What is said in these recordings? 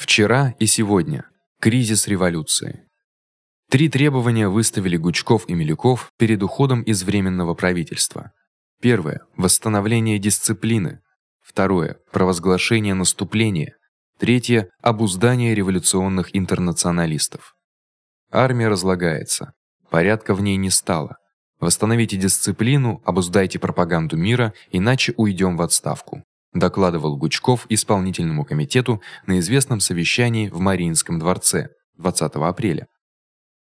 Вчера и сегодня. Кризис революции. Три требования выставили Гучков и Милюков перед уходом из временного правительства. Первое восстановление дисциплины. Второе провозглашение наступления. Третье обуздание революционных интернационалистов. Армия разлагается. Порядка в ней не стало. Восстановите дисциплину, обуздайте пропаганду мира, иначе уйдем в отставку докладывал Гучков исполнительному комитету на известном совещании в Мариинском дворце 20 апреля.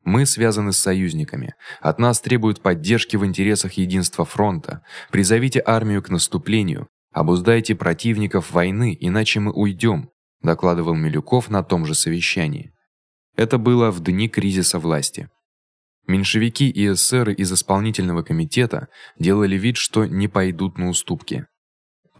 Мы связаны с союзниками. От нас требуют поддержки в интересах единства фронта. Призовите армию к наступлению, обуздайте противников войны, иначе мы уйдем, докладывал Милюков на том же совещании. Это было в дни кризиса власти. Меньшевики и эсеры из исполнительного комитета делали вид, что не пойдут на уступки.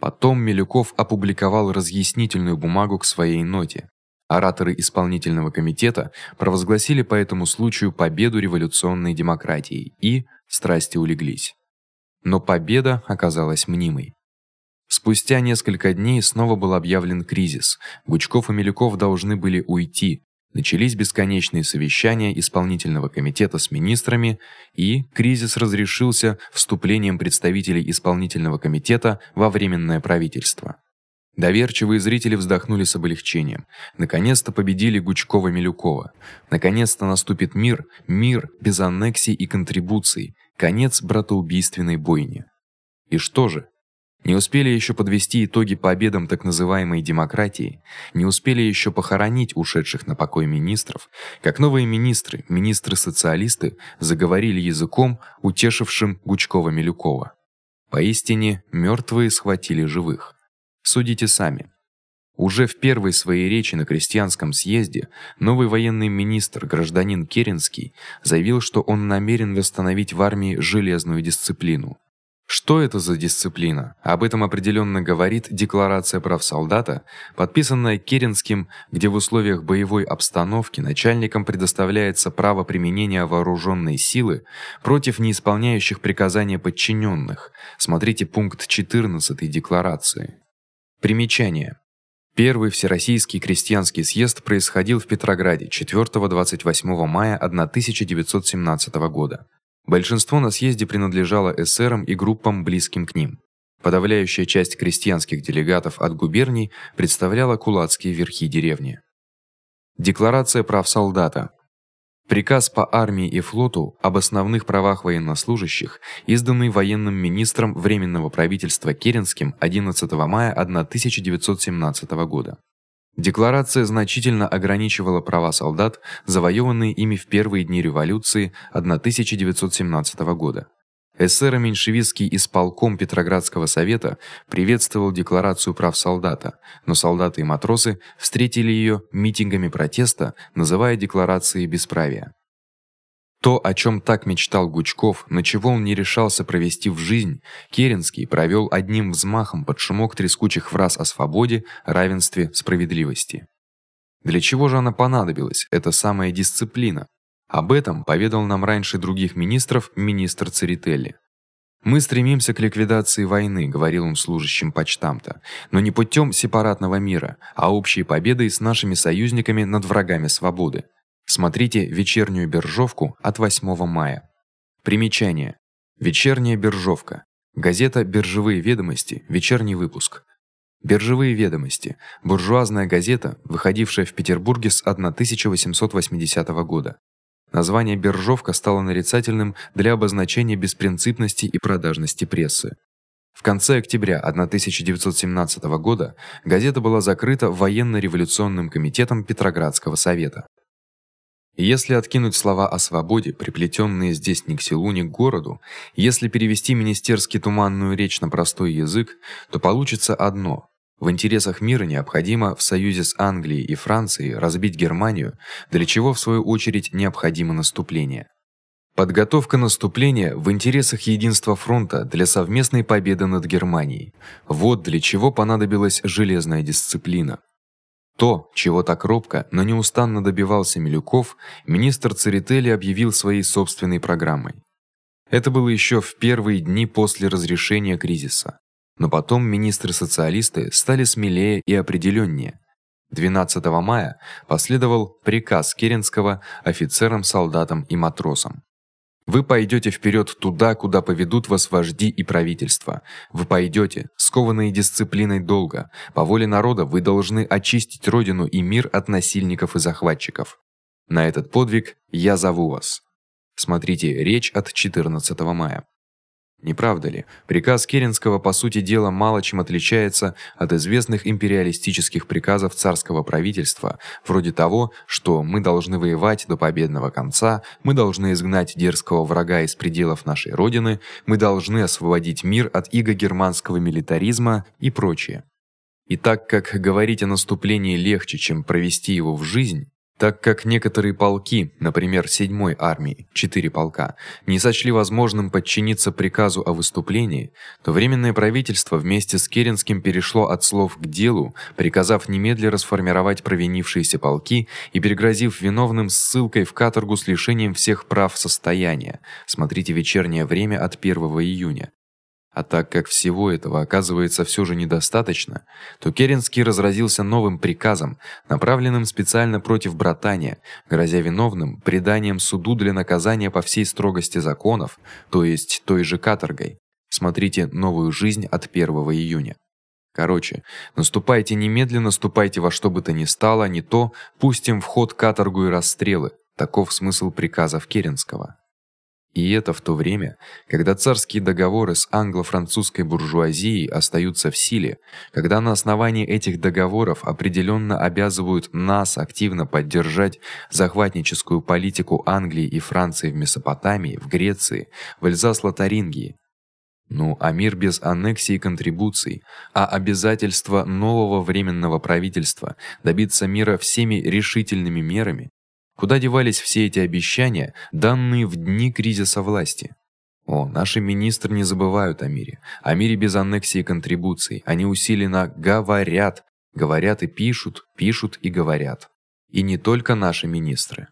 Потом Милюков опубликовал разъяснительную бумагу к своей ноте. Ораторы исполнительного комитета провозгласили по этому случаю победу революционной демократии, и страсти улеглись. Но победа оказалась мнимой. Спустя несколько дней снова был объявлен кризис. Гучков и Милюков должны были уйти, Начались бесконечные совещания исполнительного комитета с министрами, и кризис разрешился вступлением представителей исполнительного комитета во временное правительство. Доверчивые зрители вздохнули с облегчением. Наконец-то победили Гучкова-Милюкова. Наконец-то наступит мир, мир без аннексий и контрибуций, конец братоубийственной бойне. И что же? Не успели еще подвести итоги победам так называемой демократии, не успели еще похоронить ушедших на покой министров, как новые министры, министры-социалисты заговорили языком, утешившим Гучкова-Милюкова. Поистине мертвые схватили живых. Судите сами. Уже в первой своей речи на крестьянском съезде новый военный министр, гражданин Керенский, заявил, что он намерен восстановить в армии железную дисциплину. Что это за дисциплина? Об этом определенно говорит декларация прав солдата, подписанная Керенским, где в условиях боевой обстановки начальникам предоставляется право применения вооруженной силы против неисполняющих приказания подчиненных. Смотрите пункт 14 декларации. Примечание. Первый всероссийский крестьянский съезд происходил в Петрограде 4-28 мая 1917 года. Большинство на съезде принадлежало эсерам и группам близким к ним. Подавляющая часть крестьянских делегатов от губерний представляла кулацкие верхи деревни. Декларация прав солдата. Приказ по армии и флоту об основных правах военнослужащих, изданный военным министром временного правительства Керенским 11 мая 1917 года. Декларация значительно ограничивала права солдат, завоеванные ими в первые дни революции 1917 года. Эсеро-меньшевистский исполком Петроградского совета приветствовал декларацию прав солдата, но солдаты и матросы встретили её митингами протеста, называя декларацией бесправия. То, о чём так мечтал Гучков, на чего он не решался провести в жизнь, Керенский провёл одним взмахом под шумок трескучих фраз о свободе, равенстве, справедливости. Для чего же она понадобилась, эта самая дисциплина? Об этом поведал нам раньше других министров министр Церетели. Мы стремимся к ликвидации войны, говорил он служащим почтамта, но не путём сепаратного мира, а общей победой с нашими союзниками над врагами свободы. Смотрите вечернюю биржовку от 8 мая. Примечание: Вечерняя биржовка. Газета Биржевые ведомости, вечерний выпуск. Биржевые ведомости буржуазная газета, выходившая в Петербурге с 1880 года. Название биржовка стало нарицательным для обозначения беспринципности и продажности прессы. В конце октября 1917 года газета была закрыта военно-революционным комитетом Петроградского совета. Если откинуть слова о свободе, приплетённые здесь ни к селу, ни к городу, если перевести министерски туманную речь на простой язык, то получится одно: в интересах мира необходимо в союзе с Англией и Францией разбить Германию, для чего в свою очередь необходимо наступление. Подготовка наступления в интересах единства фронта для совместной победы над Германией. Вот для чего понадобилась железная дисциплина. То, чего так робко, но неустанно добивался Милюков, министр Церетели объявил своей собственной программой. Это было ещё в первые дни после разрешения кризиса. Но потом министры-социалисты стали смелее и определённее. 12 мая последовал приказ Керенского офицерам, солдатам и матросам. Вы пойдёте вперёд туда, куда поведут вас вожди и правительство. Вы пойдёте, скованные дисциплиной долга. По воле народа вы должны очистить родину и мир от насильников и захватчиков. На этот подвиг я зову вас. Смотрите речь от 14 мая. Не правда ли? Приказ Керенского по сути дела мало чем отличается от известных империалистических приказов царского правительства, вроде того, что мы должны воевать до победного конца, мы должны изгнать дерзкого врага из пределов нашей родины, мы должны освободить мир от иго германского милитаризма и прочее. И так как говорить о наступлении легче, чем провести его в жизнь, так как некоторые полки, например, 7-й армии, 4 полка, не сочли возможным подчиниться приказу о выступлении, то временное правительство вместе с Керенским перешло от слов к делу, приказав немедленно расформировать провинившиеся полки и пригрозив виновным ссылкой в каторгу с лишением всех прав состояния. Смотрите вечернее время от 1 июня. А так как всего этого оказывается всё же недостаточно, то Керенский разразился новым приказом, направленным специально против братания, грозя виновным преданием суду для наказания по всей строгости законов, то есть той же каторгой. Смотрите Новую жизнь от 1 июня. Короче, наступайте немедленно, наступайте во что бы то ни стало, не то пустим в ход каторгу и расстрелы. Таков смысл приказов Керенского. И это в то время, когда царские договоры с англо-французской буржуазией остаются в силе, когда на основании этих договоров определённо обязывают нас активно поддержать захватническую политику Англии и Франции в Месопотамии, в Греции, в Эльзас-Лотарингии. Ну, а мир без аннексий и контрибуций, а обязательство нового временного правительства добиться мира всеми решительными мерами, Куда девались все эти обещания, данные в дни кризиса власти? О, наши министры не забывают о мире, о мире без аннексии и контрибуций. Они усиленно говорят, говорят и пишут, пишут и говорят. И не только наши министры.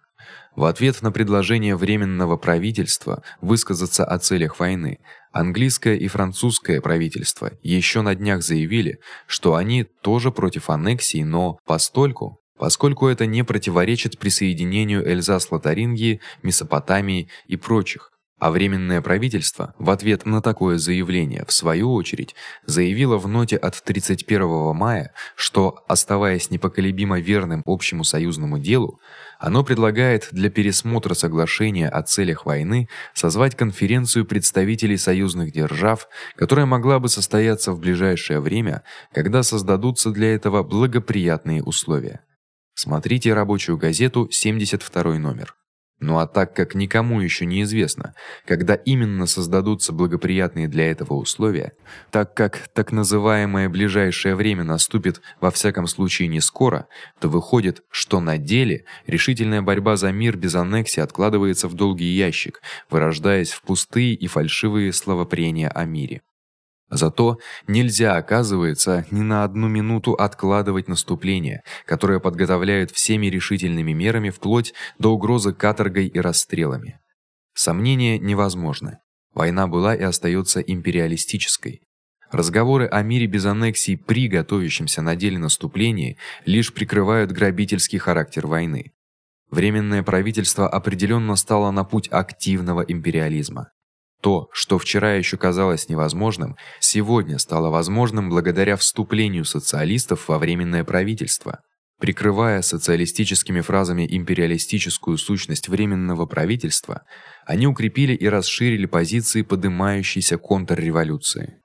В ответ на предложение временного правительства высказаться о целях войны, английское и французское правительство ещё на днях заявили, что они тоже против аннексии, но постольку поскольку это не противоречит присоединению Эльзас-Лотарингии, Месопотамии и прочих. А временное правительство в ответ на такое заявление в свою очередь заявило в ноте от 31 мая, что оставаясь непоколебимо верным общему союзному делу, оно предлагает для пересмотра соглашения о целях войны созвать конференцию представителей союзных держав, которая могла бы состояться в ближайшее время, когда создадутся для этого благоприятные условия. Смотрите рабочую газету 72 номер. Ну а так как никому ещё не известно, когда именно создадутся благоприятные для этого условия, так как так называемое ближайшее время наступит во всяком случае не скоро, то выходит, что на деле решительная борьба за мир без аннексии откладывается в долгий ящик, вырождаясь в пустые и фальшивые словопрения о мире. Зато нельзя, оказывается, ни на одну минуту откладывать наступление, которое подготовляют всеми решительными мерами вплоть до угрозы каторгой и расстрелами. Сомнения невозможны. Война была и остаётся империалистической. Разговоры о мире без аннексий при готовящемся на деле наступлении лишь прикрывают грабительский характер войны. Временное правительство определённо стало на путь активного империализма. То, что вчера ещё казалось невозможным, сегодня стало возможным благодаря вступлению социалистов во временное правительство. Прикрывая социалистическими фразами империалистическую сущность временного правительства, они укрепили и расширили позиции поднимающейся контрреволюции.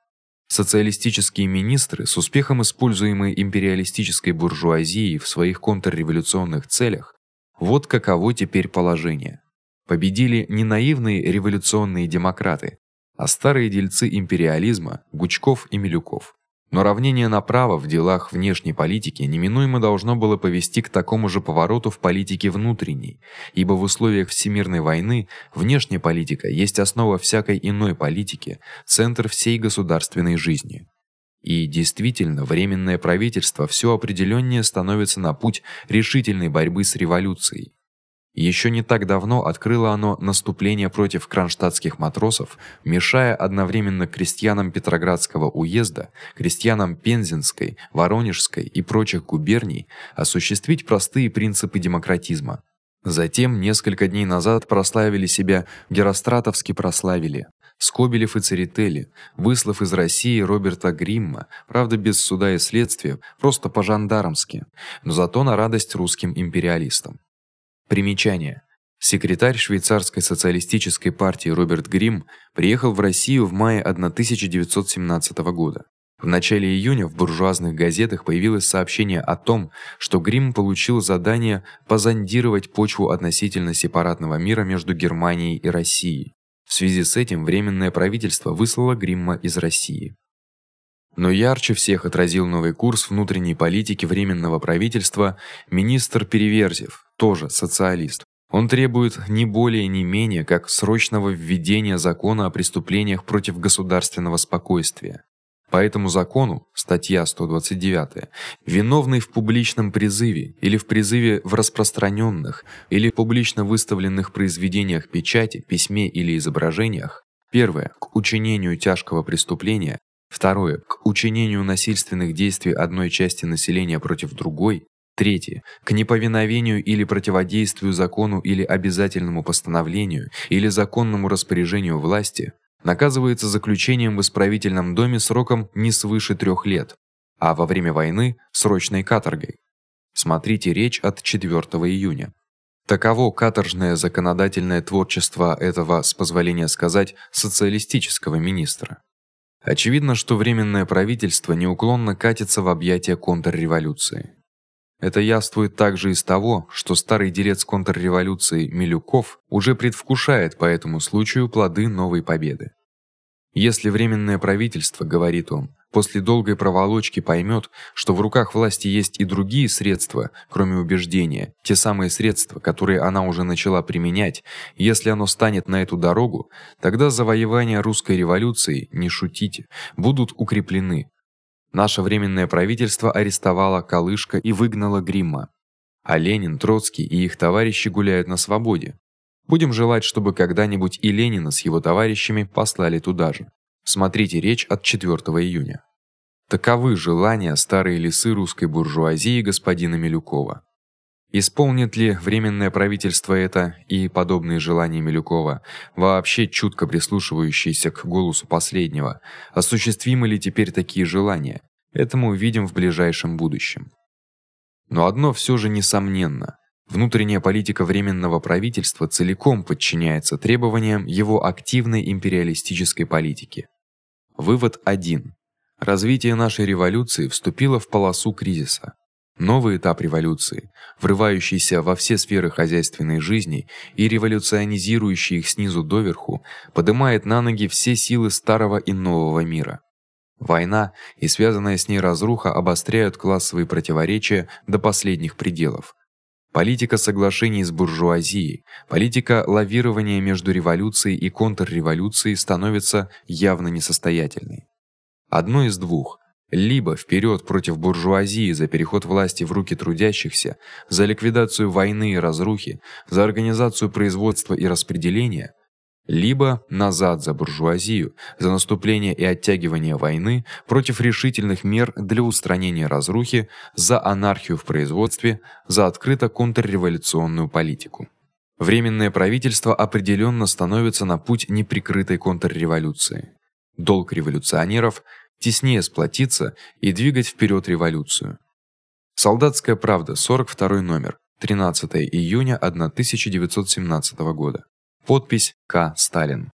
Социалистические министры, с успехом используемые империалистической буржуазией в своих контрреволюционных целях, вот каково теперь положение. Победили не наивные революционные демократы, а старые дельцы империализма Гучков и Милюков. Но равнение направо в делах внешней политики неминуемо должно было повести к такому же повороту в политике внутренней, ибо в условиях всемирной войны внешняя политика есть основа всякой иной политики, центр всей государственной жизни. И действительно, временное правительство всё определённее становится на путь решительной борьбы с революцией. Ещё не так давно открыло оно наступление против кронштадтских матросов, мешая одновременно крестьянам Петроградского уезда, крестьянам Пензенской, Воронежской и прочих губерний осуществить простые принципы демократизма. Затем несколько дней назад прославили себя, Геростратовски прославили Скобелев и Церетели, выслав из России Роберта Гримма, правда без суда и следствия, просто по-жандармски, но зато на радость русским империалистам. Примечание: Секретарь швейцарской социалистической партии Роберт Грим приехал в Россию в мае 1917 года. В начале июня в буржуазных газетах появилось сообщение о том, что Грим получил задание позондировать почву относительно сепаратного мира между Германией и Россией. В связи с этим временное правительство выслало Гримма из России. Но ярче всех отразил новый курс внутренней политики временного правительства министр Переверзев, тоже социалист. Он требует не более не менее как срочного введения закона о преступлениях против государственного спокойствия. По этому закону, статья 129, виновный в публичном призыве или в призыве в распространённых или публично выставленных произведениях печати, письме или изображениях: первое к учинению тяжкого преступления, второе к учинению насильственных действий одной части населения против другой, третье к неповиновению или противодействию закону или обязательному постановлению или законному распоряжению власти наказывается заключением в исправительном доме сроком не свыше трех лет, а во время войны срочной каторгой. Смотрите речь от 4 июня. Таково каторжное законодательное творчество этого, с позволения сказать, социалистического министра. Очевидно, что временное правительство неуклонно катится в объятия контрреволюции. Это явствует также из того, что старый делец контрреволюции Милюков уже предвкушает по этому случаю плоды новой победы. Если временное правительство, говорит он, после долгой проволочки поймёт, что в руках власти есть и другие средства, кроме убеждения, те самые средства, которые она уже начала применять, если оно станет на эту дорогу, тогда завоевания русской революции, не шутите, будут укреплены, Наше временное правительство арестовало Калышка и выгнало Гримма. А Ленин, Троцкий и их товарищи гуляют на свободе. Будем желать, чтобы когда-нибудь и Ленина с его товарищами послали туда же. Смотрите речь от 4 июня. Таковы желания старой лисы русской буржуазии господина Милюкова. Исполнит ли временное правительство это и подобные желания Милюкова, вообще чутко прислушивающиеся к голосу последнего, осуществимы ли теперь такие желания? Это мы увидим в ближайшем будущем. Но одно всё же несомненно: внутренняя политика временного правительства целиком подчиняется требованиям его активной империалистической политики. Вывод 1. Развитие нашей революции вступило в полосу кризиса. Новый этап революции, врывающийся во все сферы хозяйственной жизни и революционизирующий их снизу доверху, поднимает на ноги все силы старого и нового мира. Война и связанная с ней разруха обостряют классовые противоречия до последних пределов. Политика соглашений с буржуазией, политика лавирования между революцией и контрреволюцией становится явно несостоятельной. Одно из двух: либо вперед против буржуазии за переход власти в руки трудящихся, за ликвидацию войны и разрухи, за организацию производства и распределения, либо назад за буржуазию, за наступление и оттягивание войны против решительных мер для устранения разрухи, за анархию в производстве, за открыто контрреволюционную политику. Временное правительство определённо становится на путь неприкрытой контрреволюции. Долг революционеров теснее сплотиться и двигать вперед революцию. Солдатская правда, 42 номер, 13 июня 1917 года. Подпись К. Сталин.